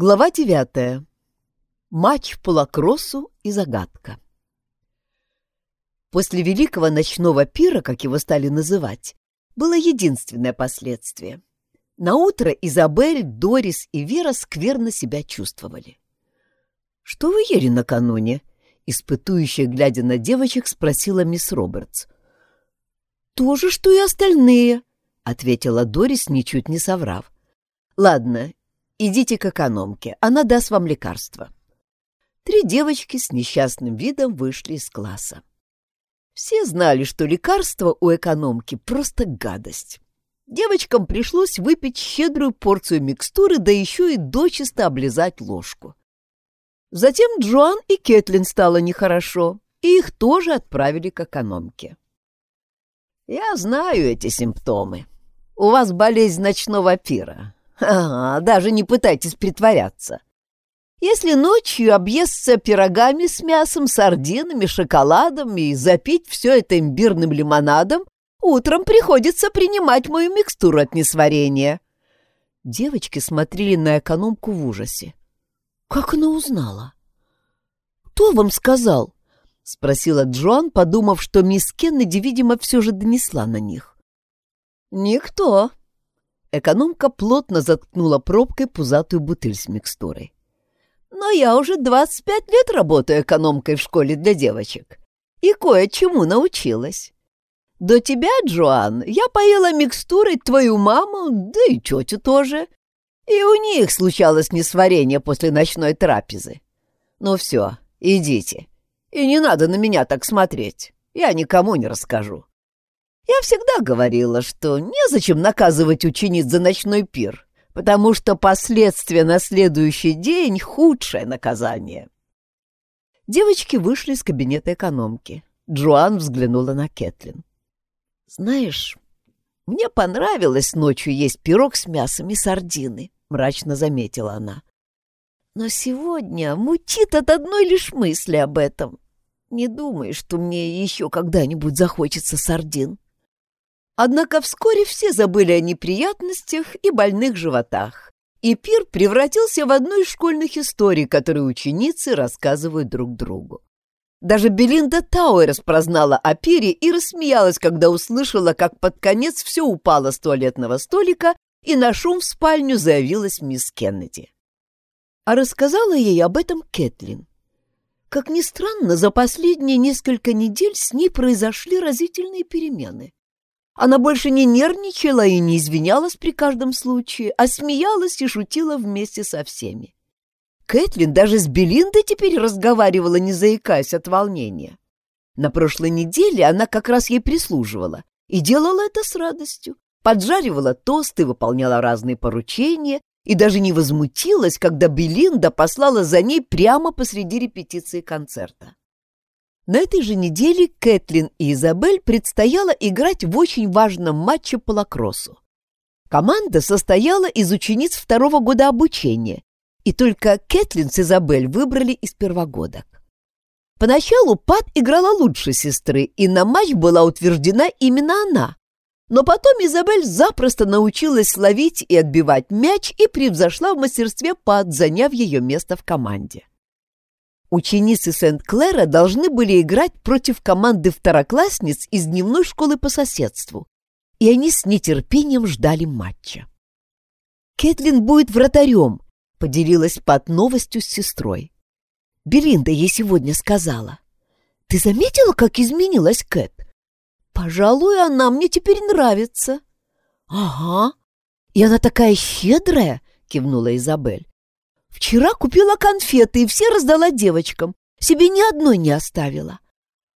Глава девятая. Матч по лакроссу и загадка. После великого ночного пира, как его стали называть, было единственное последствие. На утро Изабель, Дорис и Вера скверно себя чувствовали. «Что вы ели накануне?» — испытующая, глядя на девочек, спросила мисс Робертс. «То же, что и остальные», — ответила Дорис, ничуть не соврав. «Ладно, идите к экономке, она даст вам лекарство». Три девочки с несчастным видом вышли из класса. Все знали, что лекарство у экономки просто гадость. Девочкам пришлось выпить щедрую порцию микстуры, да еще и дочисто облизать ложку. Затем Джоан и Кэтлин стало нехорошо, и их тоже отправили к экономке. «Я знаю эти симптомы. У вас болезнь ночного пира. Ага, даже не пытайтесь притворяться. Если ночью объесться пирогами с мясом, сардинами, шоколадом и запить все это имбирным лимонадом, утром приходится принимать мою микстуру от несварения». Девочки смотрели на экономку в ужасе. «Как она узнала?» «Кто вам сказал?» — спросила Джоан, подумав, что мисс Кеннеди, видимо, все же донесла на них. «Никто». Экономка плотно заткнула пробкой пузатую бутыль с микстурой. «Но я уже 25 лет работаю экономкой в школе для девочек и кое-чему научилась. До тебя, Джоан, я поела микстурой твою маму, да и тетю тоже. И у них случалось несварение после ночной трапезы. Ну все, идите. И не надо на меня так смотреть. Я никому не расскажу. Я всегда говорила, что незачем наказывать учениц за ночной пир, потому что последствия на следующий день — худшее наказание. Девочки вышли из кабинета экономки. Джоан взглянула на Кэтлин. «Знаешь, мне понравилось ночью есть пирог с мясом и сардины», — мрачно заметила она. «Но сегодня мутит от одной лишь мысли об этом. Не думай, что мне еще когда-нибудь захочется сардин». Однако вскоре все забыли о неприятностях и больных животах, и пир превратился в одну из школьных историй, которые ученицы рассказывают друг другу. Даже Белинда Тауэрс прознала о пире и рассмеялась, когда услышала, как под конец все упало с туалетного столика, и на шум в спальню заявилась мисс Кеннеди. А рассказала ей об этом Кэтлин. Как ни странно, за последние несколько недель с ней произошли разительные перемены. Она больше не нервничала и не извинялась при каждом случае, а смеялась и шутила вместе со всеми. Кэтлин даже с Белиндой теперь разговаривала, не заикаясь от волнения. На прошлой неделе она как раз ей прислуживала и делала это с радостью. Поджаривала тосты, выполняла разные поручения и даже не возмутилась, когда Белинда послала за ней прямо посреди репетиции концерта. На этой же неделе Кэтлин и Изабель предстояло играть в очень важном матче по лакроссу. Команда состояла из учениц второго года обучения, и только Кэтлин с Изабель выбрали из первогодок. Поначалу Пат играла лучше сестры, и на матч была утверждена именно она. Но потом Изабель запросто научилась ловить и отбивать мяч и превзошла в мастерстве Пат, заняв ее место в команде. Ученицы Сент-Клэра должны были играть против команды второклассниц из дневной школы по соседству, и они с нетерпением ждали матча. «Кэтлин будет вратарем», — поделилась Пат новостью с сестрой. «Белинда ей сегодня сказала. Ты заметила, как изменилась Кэт? Пожалуй, она мне теперь нравится». «Ага, и она такая щедрая», — кивнула Изабель. Вчера купила конфеты и все раздала девочкам. Себе ни одной не оставила.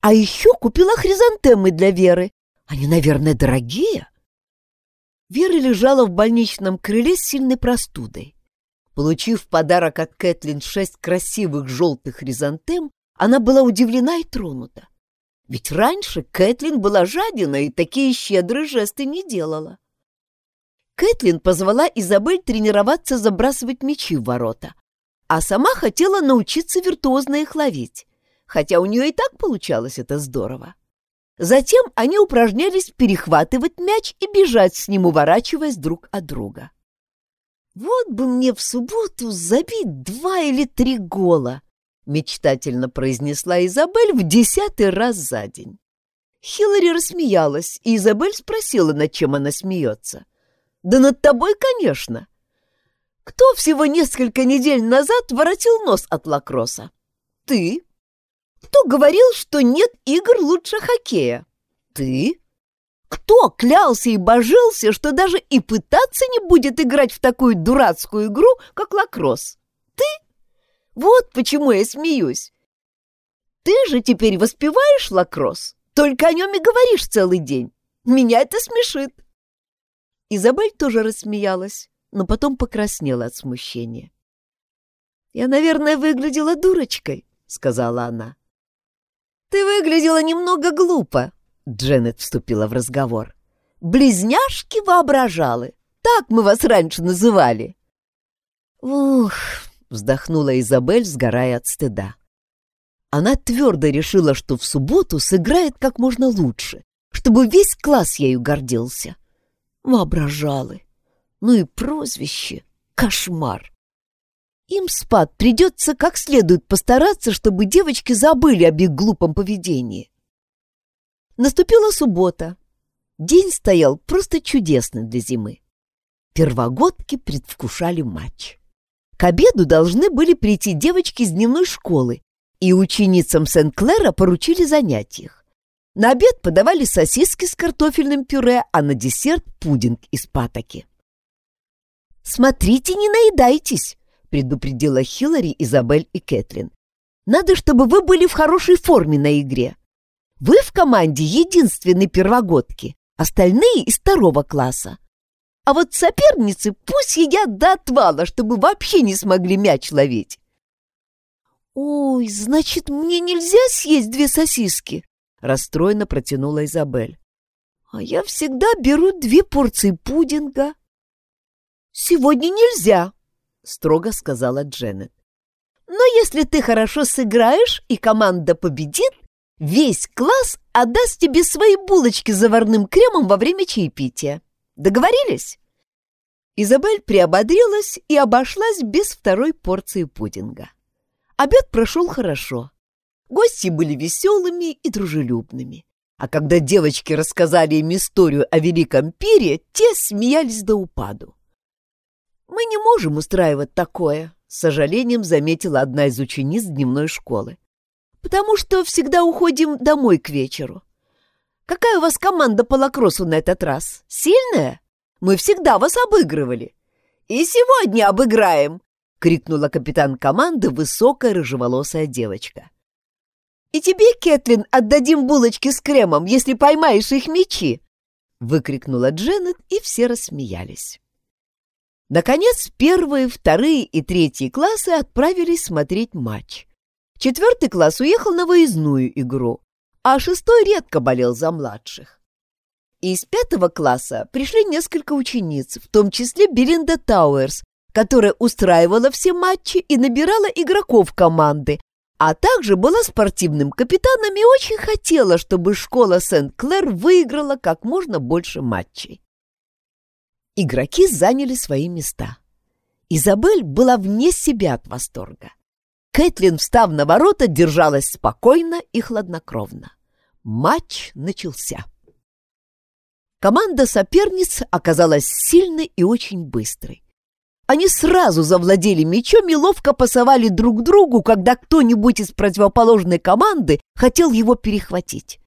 А еще купила хризантемы для Веры. Они, наверное, дорогие. Вера лежала в больничном крыле с сильной простудой. Получив в подарок от Кэтлин шесть красивых желтых хризантем, она была удивлена и тронута. Ведь раньше Кэтлин была жадина и такие щедрые жесты не делала. Кэтлин позвала Изабель тренироваться забрасывать мячи в ворота, а сама хотела научиться виртуозно их ловить, хотя у нее и так получалось это здорово. Затем они упражнялись перехватывать мяч и бежать с ним, уворачиваясь друг от друга. Вот бы мне в субботу забить два или три гола, мечтательно произнесла Изабель в десятый раз за день. Хиллари рассмеялась, и Изабель спросила, над чем она смеется. «Да над тобой, конечно. Кто всего несколько недель назад воротил нос от лакросса? Ты. Кто говорил, что нет игр лучше хоккея? Ты. Кто клялся и божился, что даже и пытаться не будет играть в такую дурацкую игру, как лакросс? Ты? Вот почему я смеюсь. Ты же теперь воспеваешь лакросс, только о нем и говоришь целый день. Меня это смешит. Изабель тоже рассмеялась но потом покраснела от смущения. «Я, наверное, выглядела дурочкой», — сказала она. «Ты выглядела немного глупо», — Дженнет вступила в разговор. «Близняшки воображалы. Так мы вас раньше называли». «Ух», — вздохнула Изабель, сгорая от стыда. Она твердо решила, что в субботу сыграет как можно лучше, чтобы весь класс ею гордился. Воображалы. Ну и прозвище — кошмар. Им спад придется как следует постараться, чтобы девочки забыли об их глупом поведении. Наступила суббота. День стоял просто чудесный для зимы. Первогодки предвкушали матч. К обеду должны были прийти девочки из дневной школы, и ученицам Сент-Клэра поручили занять их. На обед подавали сосиски с картофельным пюре, а на десерт — пудинг из патоки. «Смотрите, не наедайтесь!» — предупредила Хиллари, Изабель и Кэтрин. «Надо, чтобы вы были в хорошей форме на игре. Вы в команде единственные первогодки, остальные из второго класса. А вот соперницы пусть едят до отвала, чтобы вообще не смогли мяч ловить». «Ой, значит, мне нельзя съесть две сосиски?» — расстроенно протянула Изабель. «А я всегда беру две порции пудинга». «Сегодня нельзя», — строго сказала Дженнет. «Но если ты хорошо сыграешь и команда победит, весь класс отдаст тебе свои булочки с заварным кремом во время чаепития. Договорились?» Изабель приободрилась и обошлась без второй порции пудинга. Обед прошел хорошо. Гости были веселыми и дружелюбными. А когда девочки рассказали им историю о Великом Пире, те смеялись до упаду. «Мы не можем устраивать такое», — с сожалением заметила одна из учениц дневной школы. «Потому что всегда уходим домой к вечеру. Какая у вас команда по лакроссу на этот раз? Сильная? Мы всегда вас обыгрывали». «И сегодня обыграем!» — крикнула капитан команды высокая рыжеволосая девочка. «И тебе, Кэтлин, отдадим булочки с кремом, если поймаешь их мечи!» — выкрикнула Дженнет, и все рассмеялись. Наконец, первые, вторые и третьи классы отправились смотреть матч. Четвертый класс уехал на выездную игру, а шестой редко болел за младших. Из пятого класса пришли несколько учениц, в том числе Белинда Тауэрс, которая устраивала все матчи и набирала игроков команды, а также была спортивным капитаном и очень хотела, чтобы школа Сент-Клэр выиграла как можно больше матчей. Игроки заняли свои места. Изабель была вне себя от восторга. Кэтлин, встав на ворота, держалась спокойно и хладнокровно. Матч начался. Команда соперниц оказалась сильной и очень быстрой. Они сразу завладели мячом и ловко пасовали друг другу, когда кто-нибудь из противоположной команды хотел его перехватить.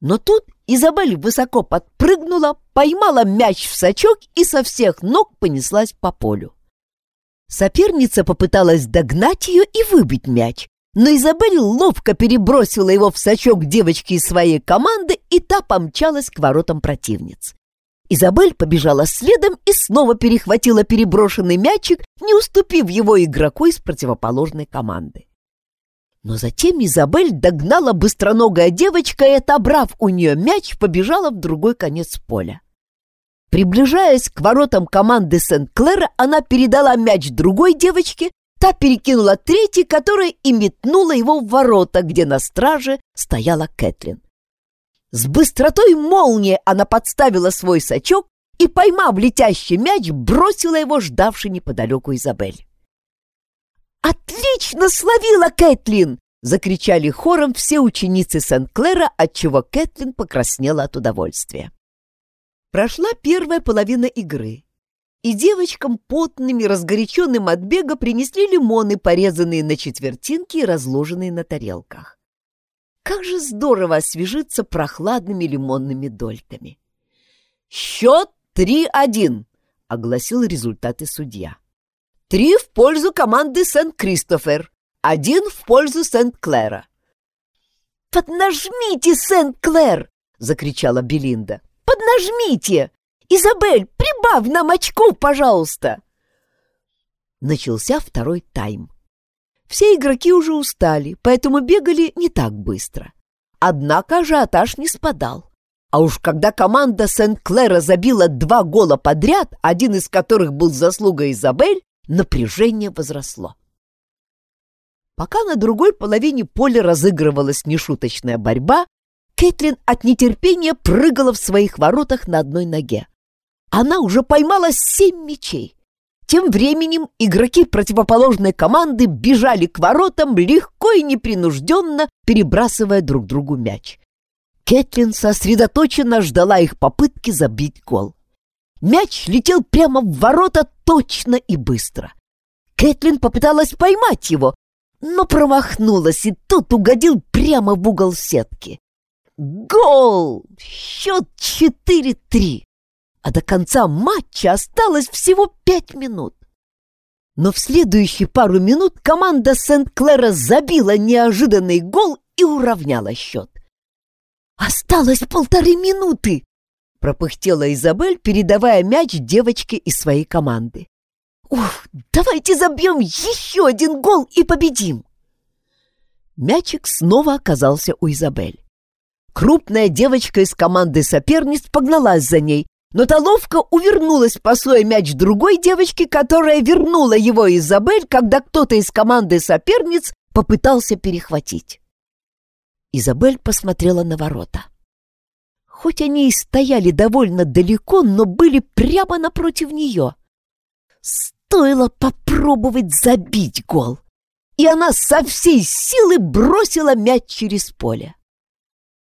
Но тут Изабель высоко подпрыгнула, поймала мяч в сачок и со всех ног понеслась по полю. Соперница попыталась догнать ее и выбить мяч, но Изабель ловко перебросила его в сачок девочки из своей команды, и та помчалась к воротам противниц. Изабель побежала следом и снова перехватила переброшенный мячик, не уступив его игроку из противоположной команды. Но затем Изабель догнала быстроногая девочка и, отобрав у нее мяч, побежала в другой конец поля. Приближаясь к воротам команды Сент-Клэра, она передала мяч другой девочке, та перекинула третий, которая и метнула его в ворота, где на страже стояла Кэтрин. С быстротой молнии она подставила свой сачок и, поймав летящий мяч, бросила его ждавший неподалеку Изабель. «Отлично словила, Кэтлин!» — закричали хором все ученицы Сент-Клэра, отчего Кэтлин покраснела от удовольствия. Прошла первая половина игры, и девочкам потными, разгоряченным от бега, принесли лимоны, порезанные на четвертинки и разложенные на тарелках. Как же здорово освежиться прохладными лимонными дольками! «Счет три-один!» — огласил результаты судья. «Три в пользу команды Сент-Кристофер, один в пользу Сент-Клэра». «Поднажмите, Сент-Клэр!» — закричала Белинда. «Поднажмите! Изабель, прибавь нам очков, пожалуйста!» Начался второй тайм. Все игроки уже устали, поэтому бегали не так быстро. Однако ажиотаж не спадал. А уж когда команда Сент-Клэра забила два гола подряд, один из которых был заслугой Изабель, напряжение возросло. Пока на другой половине поля разыгрывалась нешуточная борьба, Кэтлин от нетерпения прыгала в своих воротах на одной ноге. Она уже поймала семь мячей. Тем временем игроки противоположной команды бежали к воротам, легко и непринужденно перебрасывая друг другу мяч. Кэтлин сосредоточенно ждала их попытки забить гол. Мяч летел прямо в ворота точно и быстро. Кэтлин попыталась поймать его, но промахнулась, и тот угодил прямо в угол сетки. Гол! Счет 4-3 а до конца матча осталось всего пять минут. Но в следующие пару минут команда Сент-Клэра забила неожиданный гол и уравняла счет. «Осталось полторы минуты!» — пропыхтела Изабель, передавая мяч девочке из своей команды. «Ух, давайте забьем еще один гол и победим!» Мячик снова оказался у Изабель. Крупная девочка из команды соперниц погналась за ней, но та ловко увернулась, посоя мяч другой девочке, которая вернула его Изабель, когда кто-то из команды соперниц попытался перехватить. Изабель посмотрела на ворота. Хоть они и стояли довольно далеко, но были прямо напротив нее. Стоило попробовать забить гол, и она со всей силы бросила мяч через поле.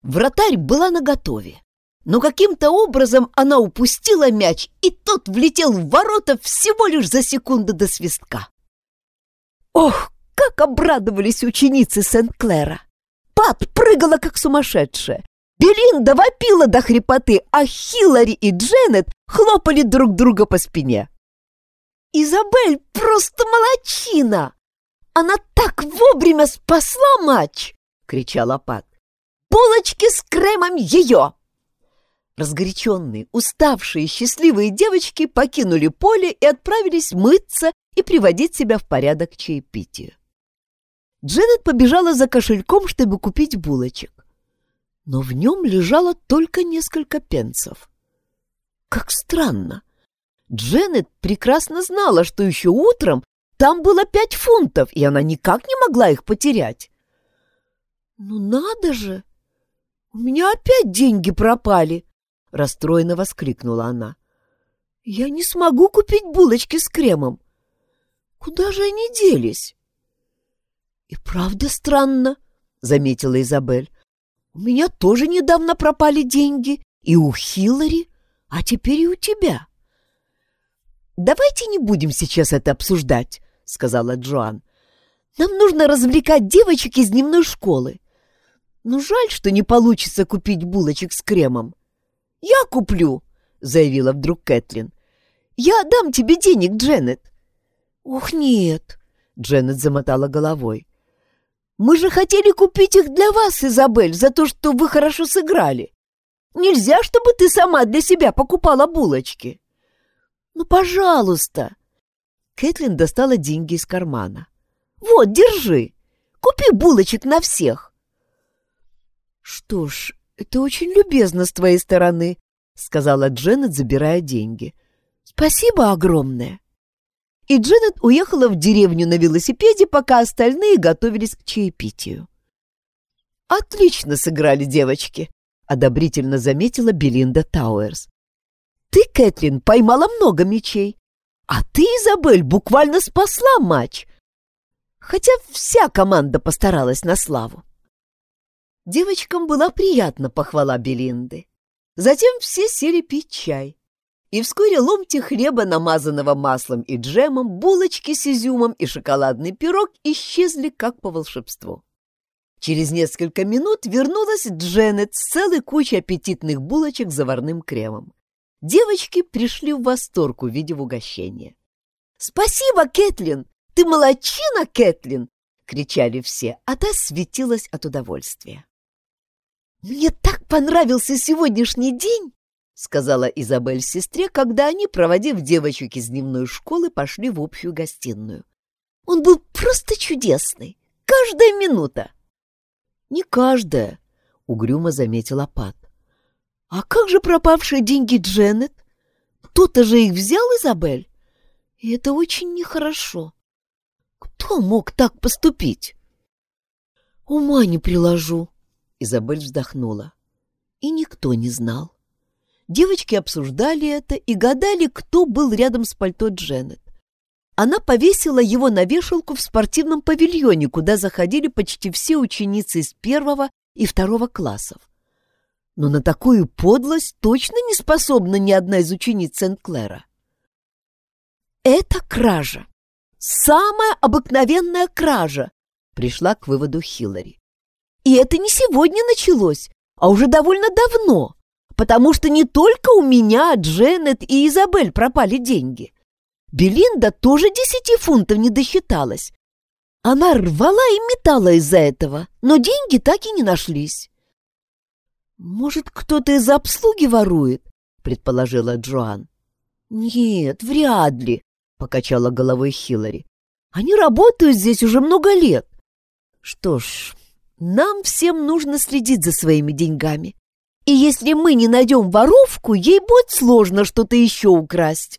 Вратарь была наготове но каким-то образом она упустила мяч, и тот влетел в ворота всего лишь за секунду до свистка. Ох, как обрадовались ученицы Сент-Клэра! Пат прыгала, как сумасшедшая. Белинда вопила до хрипоты, а Хиллари и Дженнет хлопали друг друга по спине. «Изабель просто молочина! Она так вовремя спасла матч!» — кричала Пат. «Булочки с кремом ее!» Разгоряченные, уставшие, счастливые девочки покинули поле и отправились мыться и приводить себя в порядок чаепитию. Дженнет побежала за кошельком, чтобы купить булочек. Но в нем лежало только несколько пенсов. Как странно! Дженнет прекрасно знала, что еще утром там было пять фунтов, и она никак не могла их потерять. «Ну надо же! У меня опять деньги пропали!» — расстроенно воскликнула она. «Я не смогу купить булочки с кремом. Куда же они делись?» «И правда странно», — заметила Изабель. «У меня тоже недавно пропали деньги, и у Хиллари, а теперь и у тебя». «Давайте не будем сейчас это обсуждать», — сказала Джоан. «Нам нужно развлекать девочек из дневной школы. Но жаль, что не получится купить булочек с кремом. «Я куплю», — заявила вдруг Кэтлин. «Я дам тебе денег, Дженнет». «Ох, нет», — Дженнет замотала головой. «Мы же хотели купить их для вас, Изабель, за то, что вы хорошо сыграли. Нельзя, чтобы ты сама для себя покупала булочки». «Ну, пожалуйста». Кэтлин достала деньги из кармана. «Вот, держи. Купи булочек на всех». «Что ж, «Это очень любезно с твоей стороны», — сказала Дженнет, забирая деньги. «Спасибо огромное». И Дженнет уехала в деревню на велосипеде, пока остальные готовились к чаепитию. «Отлично сыграли девочки», — одобрительно заметила Белинда Тауэрс. Ты, Кэтлин, поймала много мячей, а ты, Изабель, буквально спасла матч. Хотя вся команда постаралась на славу. Девочкам была приятна похвала Белинды. Затем все сели пить чай. И вскоре ломти хлеба, намазанного маслом и джемом, булочки с изюмом и шоколадный пирог исчезли как по волшебству. Через несколько минут вернулась Дженнет с целой кучей аппетитных булочек с заварным кремом. Девочки пришли в восторг, увидев угощение. «Спасибо, Кэтлин! Ты молодчина, Кэтлин!» — кричали все, а та светилась от удовольствия. «Мне так понравился сегодняшний день!» — сказала Изабель сестре, когда они, проводив девочек из дневной школы, пошли в общую гостиную. «Он был просто чудесный! Каждая минута!» «Не каждая», — угрюмо заметила Пат. «А как же пропавшие деньги Дженнет? Кто-то же их взял, Изабель? И это очень нехорошо. Кто мог так поступить?» «Ума не приложу», Изабель вздохнула. И никто не знал. Девочки обсуждали это и гадали, кто был рядом с пальто Дженнет. Она повесила его на вешалку в спортивном павильоне, куда заходили почти все ученицы из первого и второго классов. Но на такую подлость точно не способна ни одна из учениц Сент-Клэра. «Это кража! Самая обыкновенная кража!» пришла к выводу Хиллари. И это не сегодня началось, а уже довольно давно, потому что не только у меня, Дженнет и Изабель пропали деньги. Белинда тоже десяти фунтов не досчиталась. Она рвала и метала из-за этого, но деньги так и не нашлись. «Может, кто-то из обслуги ворует?» — предположила Джоан. «Нет, вряд ли», — покачала головой Хиллари. «Они работают здесь уже много лет». «Что ж, нам всем нужно следить за своими деньгами. И если мы не найдем воровку, ей будет сложно что-то еще украсть.